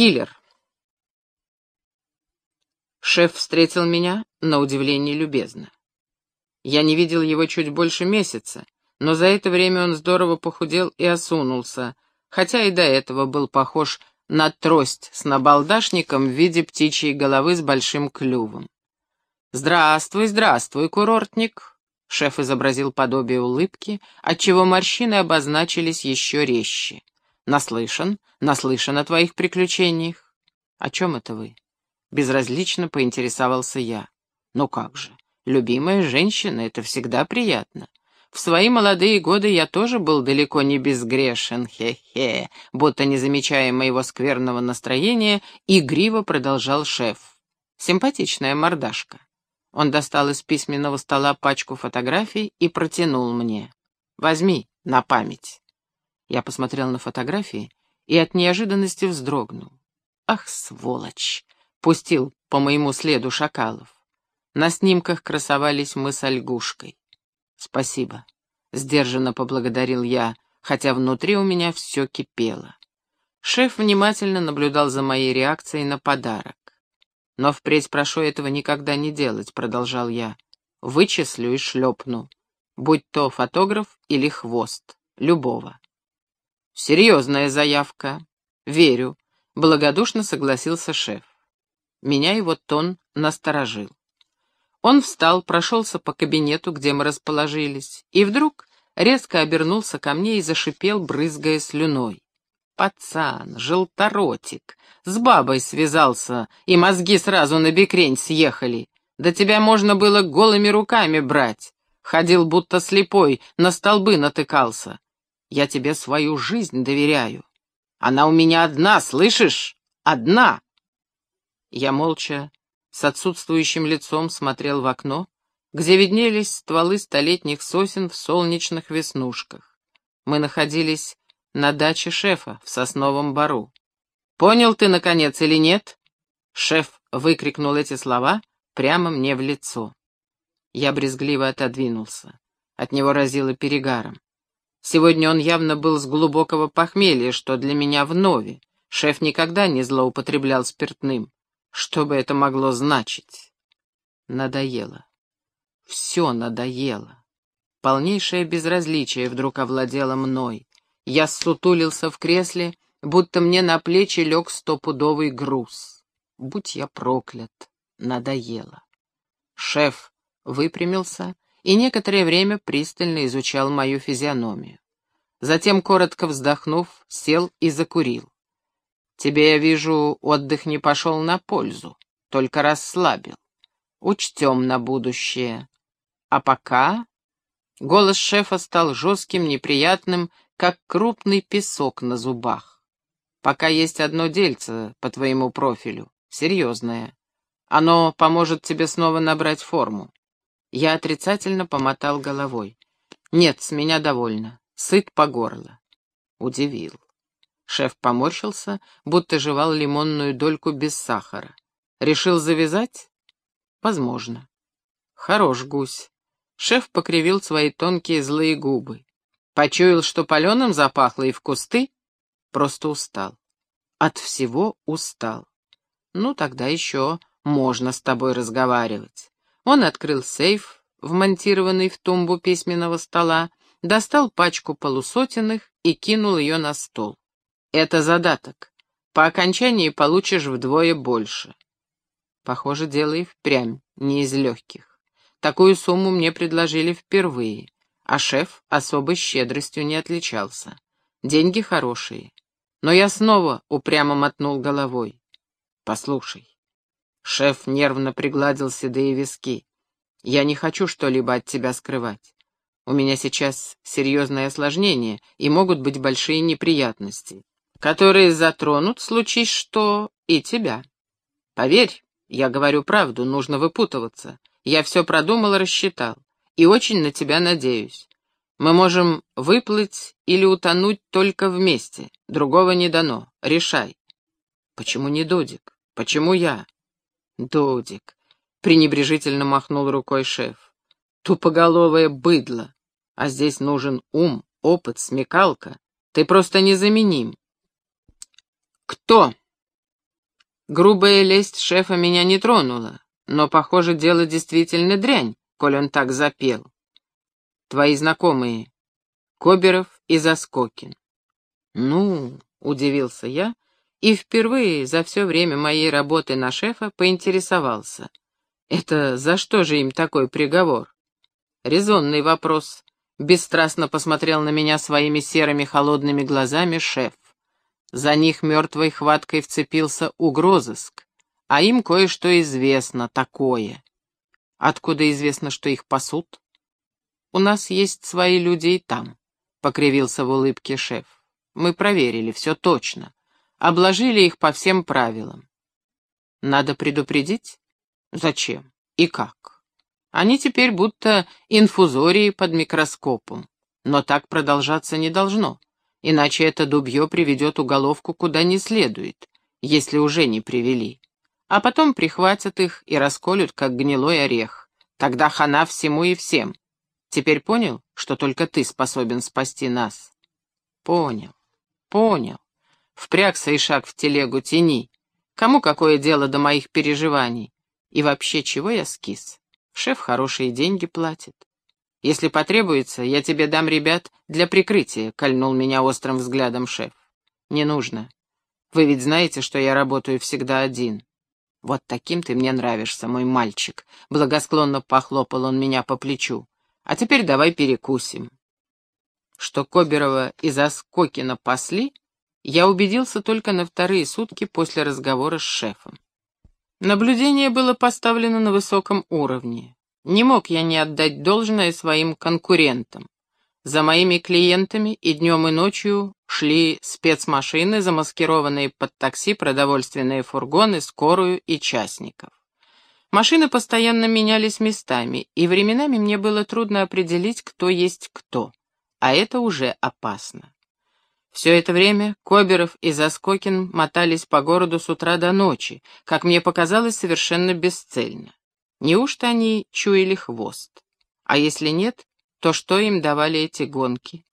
Киллер. Шеф встретил меня, на удивление, любезно. Я не видел его чуть больше месяца, но за это время он здорово похудел и осунулся, хотя и до этого был похож на трость с набалдашником в виде птичьей головы с большим клювом. «Здравствуй, здравствуй, курортник!» Шеф изобразил подобие улыбки, отчего морщины обозначились еще резче. «Наслышан, наслышан о твоих приключениях». «О чем это вы?» Безразлично поинтересовался я. «Ну как же, любимая женщина — это всегда приятно. В свои молодые годы я тоже был далеко не безгрешен, хе-хе, будто не замечая моего скверного настроения, игриво продолжал шеф. Симпатичная мордашка. Он достал из письменного стола пачку фотографий и протянул мне. «Возьми, на память». Я посмотрел на фотографии и от неожиданности вздрогнул. «Ах, сволочь!» — пустил по моему следу шакалов. На снимках красовались мы с Ольгушкой. «Спасибо», — сдержанно поблагодарил я, хотя внутри у меня все кипело. Шеф внимательно наблюдал за моей реакцией на подарок. «Но впредь прошу этого никогда не делать», — продолжал я. «Вычислю и шлепну, будь то фотограф или хвост, любого». «Серьезная заявка. Верю», — благодушно согласился шеф. Меня его тон насторожил. Он встал, прошелся по кабинету, где мы расположились, и вдруг резко обернулся ко мне и зашипел, брызгая слюной. «Пацан, желторотик, с бабой связался, и мозги сразу на бекрень съехали. Да тебя можно было голыми руками брать. Ходил будто слепой, на столбы натыкался. Я тебе свою жизнь доверяю. Она у меня одна, слышишь? Одна!» Я молча с отсутствующим лицом смотрел в окно, где виднелись стволы столетних сосен в солнечных веснушках. Мы находились на даче шефа в Сосновом Бару. «Понял ты, наконец, или нет?» Шеф выкрикнул эти слова прямо мне в лицо. Я брезгливо отодвинулся. От него разило перегаром. Сегодня он явно был с глубокого похмелья, что для меня вновь. Шеф никогда не злоупотреблял спиртным. Что бы это могло значить? Надоело. Все надоело. Полнейшее безразличие вдруг овладело мной. Я ссутулился в кресле, будто мне на плечи лег стопудовый груз. Будь я проклят, надоело. Шеф выпрямился и некоторое время пристально изучал мою физиономию. Затем, коротко вздохнув, сел и закурил. Тебе, я вижу, отдых не пошел на пользу, только расслабил. Учтем на будущее. А пока...» Голос шефа стал жестким, неприятным, как крупный песок на зубах. «Пока есть одно дельце по твоему профилю, серьезное. Оно поможет тебе снова набрать форму». Я отрицательно помотал головой. «Нет, с меня довольно. Сыт по горло». Удивил. Шеф поморщился, будто жевал лимонную дольку без сахара. Решил завязать? Возможно. Хорош гусь. Шеф покривил свои тонкие злые губы. Почуял, что паленым запахло и в кусты? Просто устал. От всего устал. Ну, тогда еще можно с тобой разговаривать. Он открыл сейф, вмонтированный в тумбу письменного стола, достал пачку полусотенных и кинул ее на стол. Это задаток. По окончании получишь вдвое больше. Похоже, дело и впрямь не из легких. Такую сумму мне предложили впервые, а шеф особой щедростью не отличался. Деньги хорошие. Но я снова упрямо мотнул головой. Послушай. Шеф нервно пригладил седые виски. Я не хочу что-либо от тебя скрывать. У меня сейчас серьезное осложнение, и могут быть большие неприятности которые затронут, случись что, и тебя. Поверь, я говорю правду, нужно выпутываться. Я все продумал и рассчитал, и очень на тебя надеюсь. Мы можем выплыть или утонуть только вместе, другого не дано, решай. Почему не Додик? Почему я? Додик, пренебрежительно махнул рукой шеф. Тупоголовое быдло. А здесь нужен ум, опыт, смекалка. Ты просто незаменим. «Кто?» Грубая лесть шефа меня не тронула, но, похоже, дело действительно дрянь, коль он так запел. Твои знакомые, Коберов и Заскокин. Ну, удивился я, и впервые за все время моей работы на шефа поинтересовался. Это за что же им такой приговор? Резонный вопрос. Бесстрастно посмотрел на меня своими серыми холодными глазами шеф. За них мертвой хваткой вцепился угрозыск, а им кое-что известно такое. Откуда известно, что их пасут? У нас есть свои люди и там, — покривился в улыбке шеф. Мы проверили, все точно. Обложили их по всем правилам. Надо предупредить? Зачем? И как? Они теперь будто инфузории под микроскопом. Но так продолжаться не должно иначе это дубье приведет уголовку куда не следует, если уже не привели. А потом прихватят их и расколют, как гнилой орех. Тогда хана всему и всем. Теперь понял, что только ты способен спасти нас? Понял, понял. Впрягся и шаг в телегу тяни. Кому какое дело до моих переживаний? И вообще, чего я скис? Шеф хорошие деньги платит. Если потребуется, я тебе дам ребят для прикрытия», — кольнул меня острым взглядом шеф. «Не нужно. Вы ведь знаете, что я работаю всегда один». «Вот таким ты мне нравишься, мой мальчик», — благосклонно похлопал он меня по плечу. «А теперь давай перекусим». Что Коберова и Заскокина пасли, я убедился только на вторые сутки после разговора с шефом. Наблюдение было поставлено на высоком уровне. Не мог я не отдать должное своим конкурентам. За моими клиентами и днем, и ночью шли спецмашины, замаскированные под такси, продовольственные фургоны, скорую и частников. Машины постоянно менялись местами, и временами мне было трудно определить, кто есть кто, а это уже опасно. Все это время Коберов и Заскокин мотались по городу с утра до ночи, как мне показалось, совершенно бесцельно. Неужто они чуяли хвост? А если нет, то что им давали эти гонки?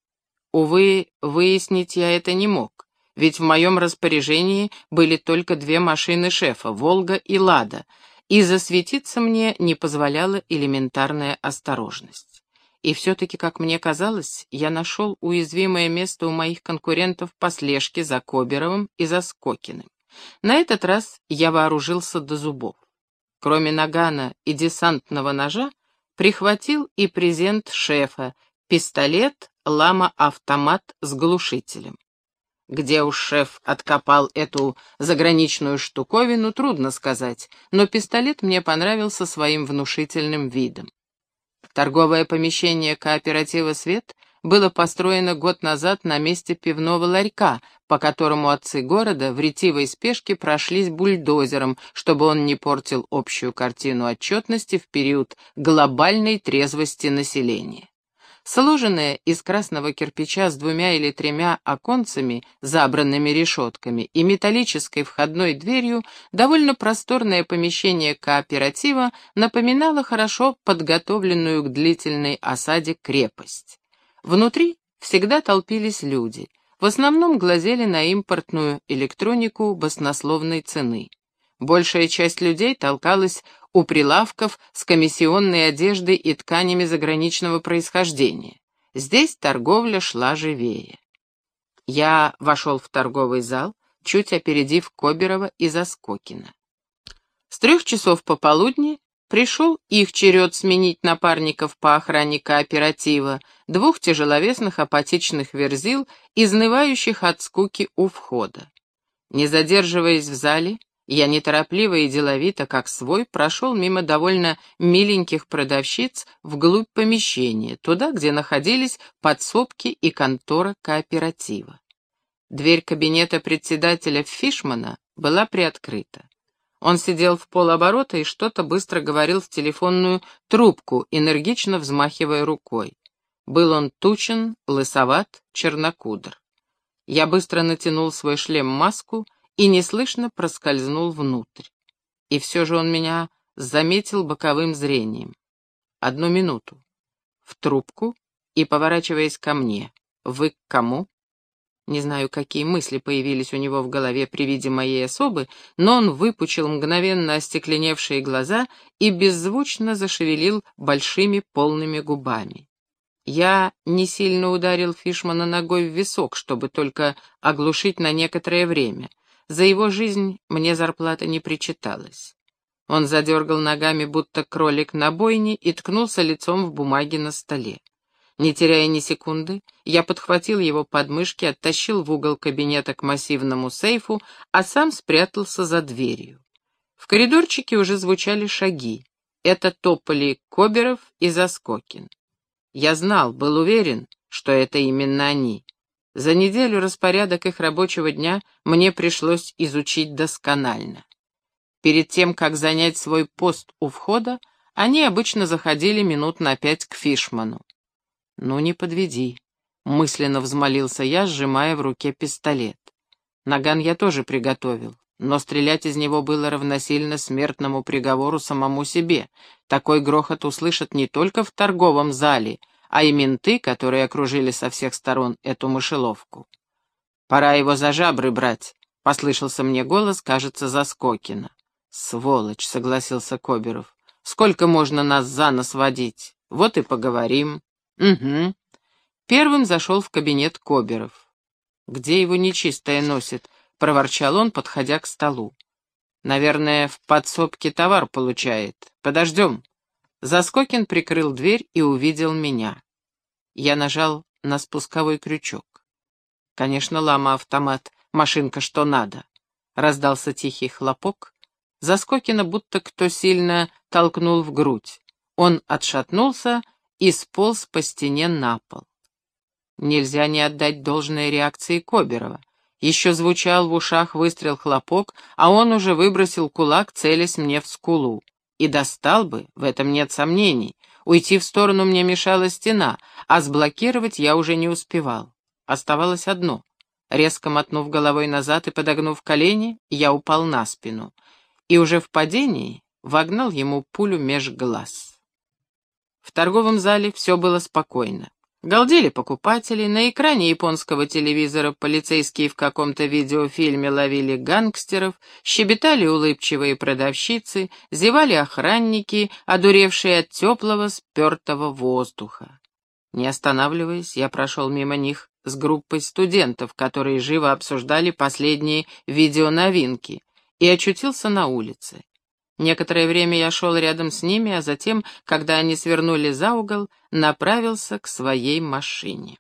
Увы, выяснить я это не мог, ведь в моем распоряжении были только две машины шефа, «Волга» и «Лада», и засветиться мне не позволяла элементарная осторожность. И все-таки, как мне казалось, я нашел уязвимое место у моих конкурентов по слежке за Коберовым и за Скокиным. На этот раз я вооружился до зубов. Кроме нагана и десантного ножа, прихватил и презент шефа, пистолет, лама-автомат с глушителем. Где уж шеф откопал эту заграничную штуковину, трудно сказать, но пистолет мне понравился своим внушительным видом. Торговое помещение кооператива «Свет» было построено год назад на месте пивного ларька, по которому отцы города в ретивой спешке прошлись бульдозером, чтобы он не портил общую картину отчетности в период глобальной трезвости населения. Сложенное из красного кирпича с двумя или тремя оконцами, забранными решетками, и металлической входной дверью, довольно просторное помещение кооператива напоминало хорошо подготовленную к длительной осаде крепость. Внутри всегда толпились люди, в основном глазели на импортную электронику баснословной цены. Большая часть людей толкалась у прилавков с комиссионной одеждой и тканями заграничного происхождения. Здесь торговля шла живее. Я вошел в торговый зал, чуть опередив Коберова и Заскокина. С трех часов пополудни Пришел их черед сменить напарников по охране кооператива, двух тяжеловесных апатичных верзил, изнывающих от скуки у входа. Не задерживаясь в зале, я неторопливо и деловито, как свой, прошел мимо довольно миленьких продавщиц вглубь помещения, туда, где находились подсобки и контора кооператива. Дверь кабинета председателя Фишмана была приоткрыта. Он сидел в полоборота и что-то быстро говорил в телефонную трубку, энергично взмахивая рукой. Был он тучен, лысоват, чернокудр. Я быстро натянул свой шлем-маску и неслышно проскользнул внутрь. И все же он меня заметил боковым зрением. Одну минуту. В трубку и поворачиваясь ко мне. Вы к кому? Не знаю, какие мысли появились у него в голове при виде моей особы, но он выпучил мгновенно остекленевшие глаза и беззвучно зашевелил большими полными губами. Я не сильно ударил Фишмана ногой в висок, чтобы только оглушить на некоторое время. За его жизнь мне зарплата не причиталась. Он задергал ногами, будто кролик на бойне, и ткнулся лицом в бумаги на столе. Не теряя ни секунды, я подхватил его подмышки, оттащил в угол кабинета к массивному сейфу, а сам спрятался за дверью. В коридорчике уже звучали шаги. Это топали Коберов и Заскокин. Я знал, был уверен, что это именно они. За неделю распорядок их рабочего дня мне пришлось изучить досконально. Перед тем, как занять свой пост у входа, они обычно заходили минут на пять к Фишману. «Ну, не подведи», — мысленно взмолился я, сжимая в руке пистолет. Наган я тоже приготовил, но стрелять из него было равносильно смертному приговору самому себе. Такой грохот услышат не только в торговом зале, а и менты, которые окружили со всех сторон эту мышеловку. «Пора его за жабры брать», — послышался мне голос, кажется, Заскокина. «Сволочь», — согласился Коберов. «Сколько можно нас за нос водить? Вот и поговорим». «Угу». Первым зашел в кабинет Коберов. «Где его нечистое носит?» — проворчал он, подходя к столу. «Наверное, в подсобке товар получает. Подождем». Заскокин прикрыл дверь и увидел меня. Я нажал на спусковой крючок. Конечно, лама-автомат, машинка что надо. Раздался тихий хлопок. Заскокина будто кто сильно толкнул в грудь. Он отшатнулся и сполз по стене на пол. Нельзя не отдать должной реакции Коберова. Еще звучал в ушах выстрел-хлопок, а он уже выбросил кулак, целясь мне в скулу. И достал бы, в этом нет сомнений. Уйти в сторону мне мешала стена, а сблокировать я уже не успевал. Оставалось одно. Резко мотнув головой назад и подогнув колени, я упал на спину. И уже в падении вогнал ему пулю меж глаз. В торговом зале все было спокойно. Галдели покупатели, на экране японского телевизора полицейские в каком-то видеофильме ловили гангстеров, щебетали улыбчивые продавщицы, зевали охранники, одуревшие от теплого спертого воздуха. Не останавливаясь, я прошел мимо них с группой студентов, которые живо обсуждали последние видеоновинки, и очутился на улице. Некоторое время я шел рядом с ними, а затем, когда они свернули за угол, направился к своей машине.